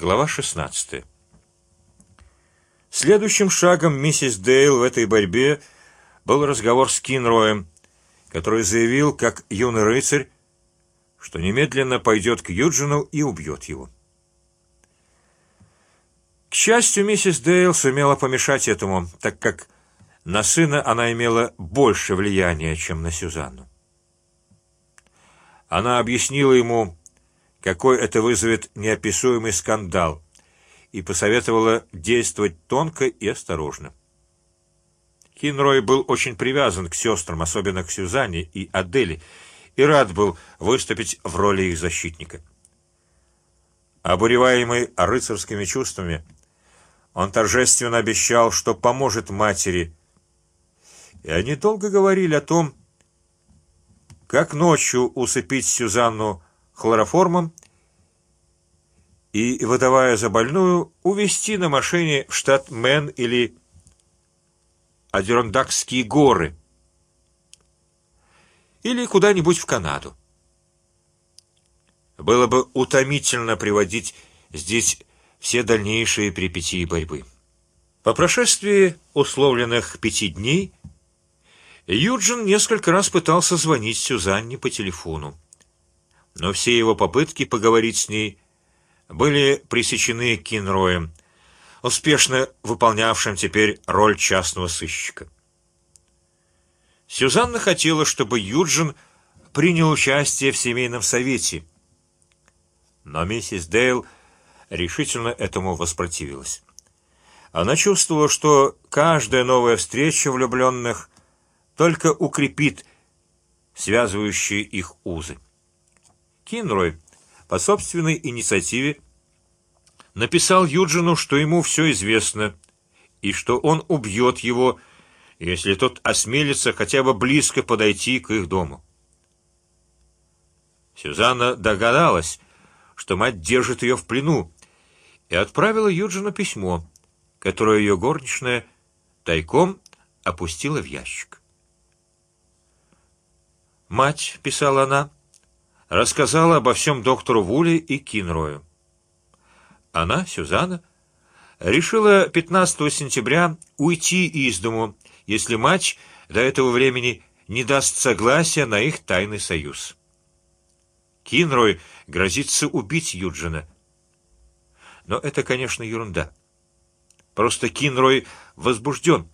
Глава 16. Следующим шагом миссис Дейл в этой борьбе был разговор с Кинроем, который заявил, как юный рыцарь, что немедленно пойдет к Юджину и убьет его. К счастью, миссис Дейл сумела помешать этому, так как на сына она имела больше влияния, чем на Сюзанну. Она объяснила ему, какой это вызовет неописуемый скандал, и посоветовала действовать тонко и осторожно. Кинрой был очень привязан к сестрам, особенно к Сюзанне и Адели, и рад был выступить в роли их защитника. Обуреваемый рыцарскими чувствами, он торжественно обещал, что поможет матери. И они долго говорили о том, как ночью усыпить Сюзанну хлороформом и, выдавая за больную, увезти на машине в штат Мэн или Адирондакские горы или куда-нибудь в Канаду. Было бы утомительно приводить здесь все дальнейшие перипетии борьбы. По прошествии условленных пяти дней Юджин несколько раз пытался звонить Сюзанне по телефону, но все его попытки поговорить с ней были пресечены Кинроем, успешно выполнявшим теперь роль частного сыщика. Сюзанна хотела, чтобы Юджин принял участие в семейном совете, но миссис Дейл решительно этому воспротивилась. Она чувствовала, что каждая новая встреча влюбленных только укрепит связывающие их узы. Кинрой по собственной инициативе написал Юджину, что ему все известно и что он убьет его, если тот осмелится хотя бы близко подойти к их дому. Сюзанна догадалась, что мать держит ее в плену, и отправила Юджину письмо, которое ее горничная тайком опустила в ящик. Мать, писала она, рассказала обо всем доктору Вуле и Кинрою. Она, Сюзанна, решила 15 сентября уйти из дому, если мать до этого времени не даст согласия на их тайный союз. Кинрой грозится убить Юджина. Но это, конечно, ерунда. Просто Кинрой возбужден.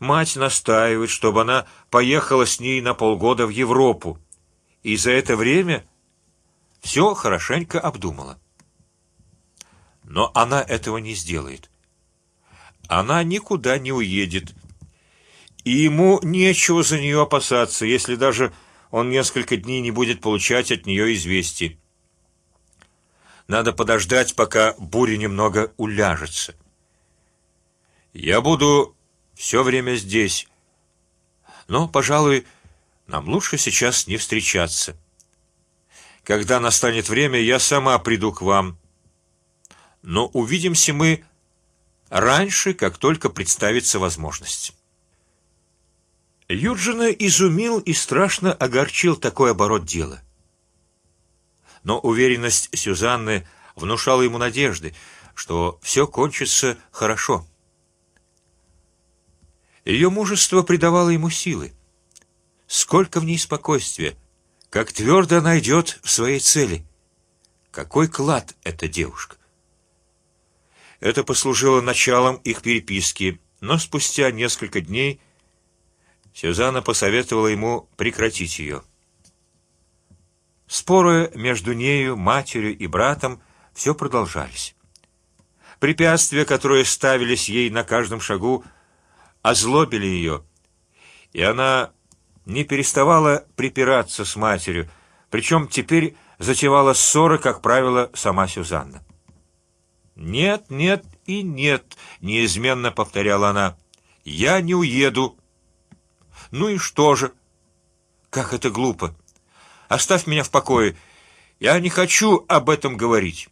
Мать настаивает, чтобы она поехала с ней на полгода в Европу, и за это время все хорошенько обдумала. Но она этого не сделает. Она никуда не уедет, и ему нечего за нее опасаться, если даже он несколько дней не будет получать от нее известий. Надо подождать, пока буря немного уляжется. Я буду все время здесь, но, пожалуй, нам лучше сейчас не встречаться. Когда настанет время, я сама приду к вам но увидимся мы раньше, как только представится возможность. Юджина изумил и страшно огорчил такой оборот дела. Но уверенность Сюзанны внушала ему надежды, что все кончится хорошо. Ее мужество придавало ему силы. Сколько в ней спокойствия, как твердо она идет в своей цели. Какой клад эта девушка! Это послужило началом их переписки, но спустя несколько дней Сюзанна посоветовала ему прекратить ее. Споры между нею, матерью и братом все продолжались. Препятствия, которые ставились ей на каждом шагу, озлобили ее, и она не переставала припираться с матерью, причем теперь затевала ссоры, как правило, сама Сюзанна. Нет, нет и нет, неизменно повторяла она. Я не уеду. Ну и что же? Как это глупо! Оставь меня в покое. Я не хочу об этом говорить.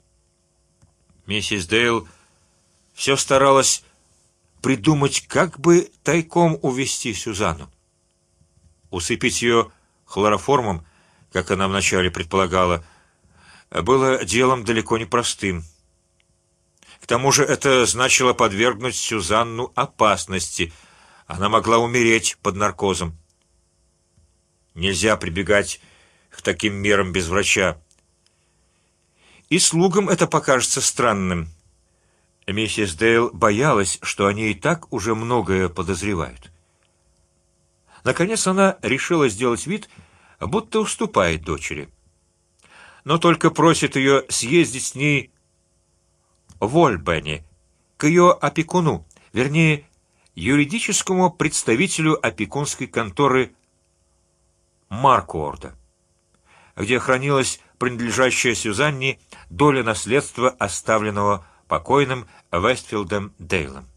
Миссис Дейл все старалась придумать, как бы тайком увести Сюзанну, усыпить ее хлороформом, как она вначале предполагала, было делом далеко не простым. К тому же это значило подвергнуть Сюзанну опасности. Она могла умереть под наркозом. Нельзя прибегать к таким мерам без врача. И слугам это покажется странным. Миссис Дейл боялась, что они и так уже многое подозревают. Наконец она решила сделать вид, будто уступает дочери, но только просит ее съездить с ней в Ольбене к ее опекуну, вернее юридическому представителю опекунской конторы Маркуорда, где хранилась принадлежащая Сюзанне доля наследства, оставленного покойным Вестфилдом Дейлом.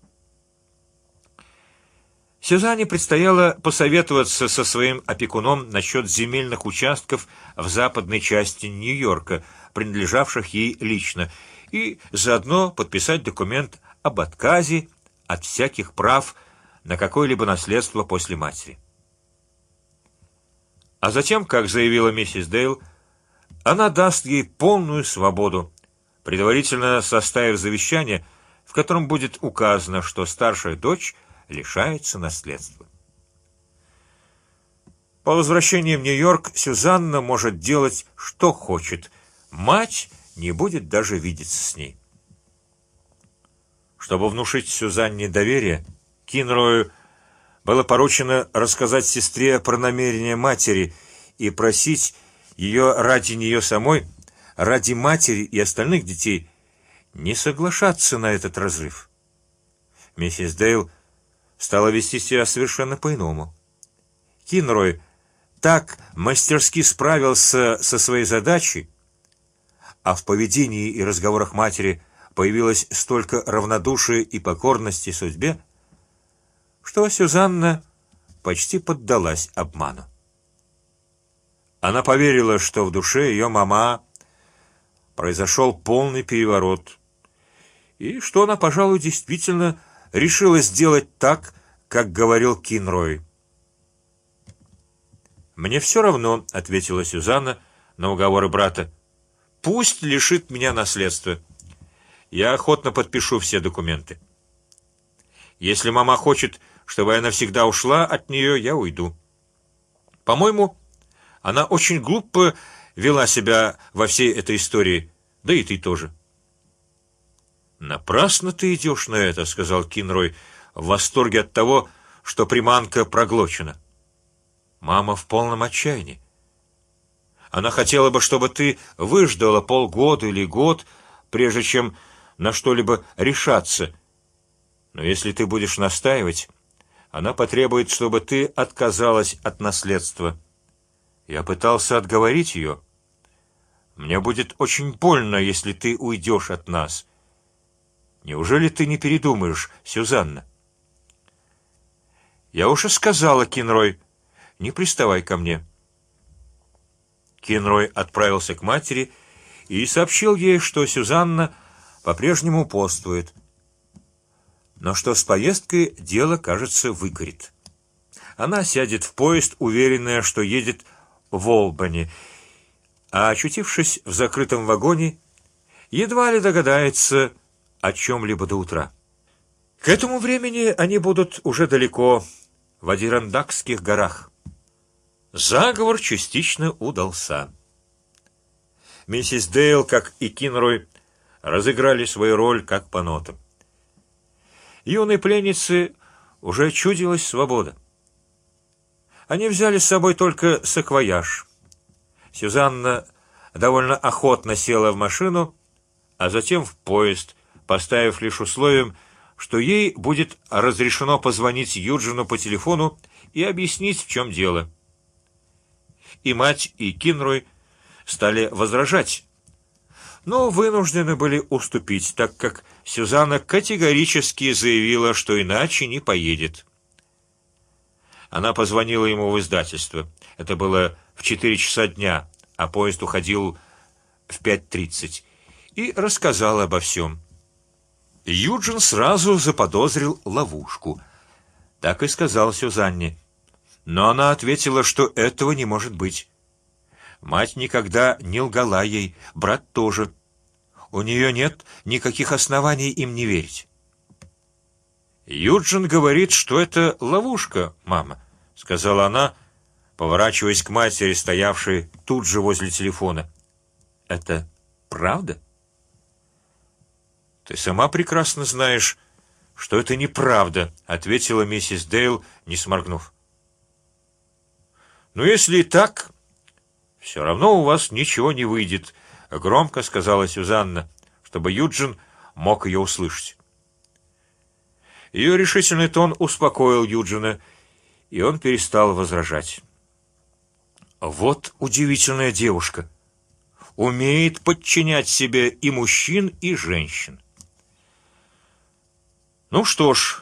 Сюзанне предстояло посоветоваться со своим опекуном насчет земельных участков в западной части Нью-Йорка, принадлежавших ей лично, и заодно подписать документ об отказе от всяких прав на какое-либо наследство после матери. А затем, как заявила миссис Дейл, она даст ей полную свободу, предварительно составив завещание, в котором будет указано, что старшая дочь лишается наследства. По возвращении в Нью-Йорк Сюзанна может делать что хочет, мать не будет даже видеться с ней. Чтобы внушить Сюзанне доверие, Кинрою было поручено рассказать сестре про намерения матери и просить ее ради нее самой, ради матери и остальных детей, не соглашаться на этот разрыв. Миссис Дейл стала вести себя совершенно по-иному. Кинрой так мастерски справился со своей задачей, а в поведении и разговорах матери появилось столько равнодушия и покорности судьбе, что Сюзанна почти поддалась обману. Она поверила, что в душе ее мама произошел полный переворот, и что она, пожалуй, действительно решила сделать так, как говорил Кинрой. Мне все равно, ответила Сюзанна на уговоры брата. Пусть лишит меня наследства. Я охотно подпишу все документы. Если мама хочет, чтобы я навсегда ушла от нее, я уйду. По-моему, она очень глупо вела себя во всей этой истории, да и ты тоже. Напрасно ты идешь на это, сказал Кинрой в восторге от того, что приманка проглочена. Мама в полном отчаянии. Она хотела бы, чтобы ты выждала полгода или год, прежде чем на что-либо решаться. Но если ты будешь настаивать, она потребует, чтобы ты отказалась от наследства. Я пытался отговорить ее. Мне будет очень больно, если ты уйдешь от нас. Неужели ты не передумаешь, Сюзанна? Я уже сказала, Кинрой, не приставай ко мне. Кинрой отправился к матери и сообщил ей, что Сюзанна по-прежнему упорствует, но что с поездкой дело, кажется, выкорит. Она сядет в поезд, уверенная, что едет в Олбани, а очутившись в закрытом вагоне, едва ли догадается о чем-либо до утра. К этому времени они будут уже далеко в Адирандакских горах. Заговор частично удался. Миссис Дейл, как и Кинрой, разыграли свою роль как по нотам. Юной пленнице уже чудилась свобода. Они взяли с собой только саквояж. Сюзанна довольно охотно села в машину, а затем в поезд, поставив лишь условием, что ей будет разрешено позвонить Юджину по телефону и объяснить, в чем дело. И мать, и Кинрой стали возражать, но вынуждены были уступить, так как Сюзанна категорически заявила, что иначе не поедет. Она позвонила ему в издательство. Это было в четыре часа дня, а поезд уходил в пять тридцать, и рассказала обо всем. Юджин сразу заподозрил ловушку. Так и сказал Сюзанне, но она ответила, что этого не может быть. Мать никогда не лгала ей, брат тоже. У нее нет никаких оснований им не верить. Юджин говорит, что это ловушка, мама, сказала она, поворачиваясь к матери, стоявшей тут же возле телефона. Это правда? Ты сама прекрасно знаешь, что это неправда, ответила миссис Дейл, не сморгнув. Но если и так, все равно у вас ничего не выйдет, громко сказала Сюзанна, чтобы Юджин мог ее услышать. Ее решительный тон успокоил Юджина, и он перестал возражать. Вот удивительная девушка, умеет подчинять себе и мужчин, и женщин. Ну что ж,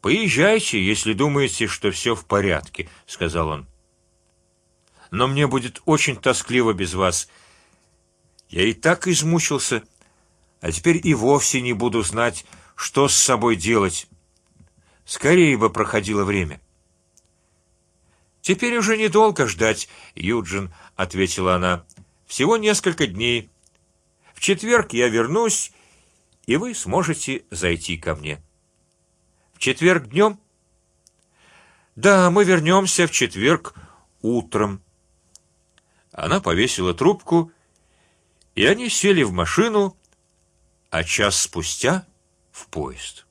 поезжайте, если думаете, что все в порядке, сказал он. Но мне будет очень тоскливо без вас. Я и так измучился, а теперь и вовсе не буду знать, что с собой делать. Скорее бы проходило время. Теперь уже недолго ждать, Юджин, ответила она. Всего несколько дней. В четверг я вернусь, и вы сможете зайти ко мне. В четверг днем? Да, мы вернемся в четверг утром. Она повесила трубку, и они сели в машину, а час спустя в поезд.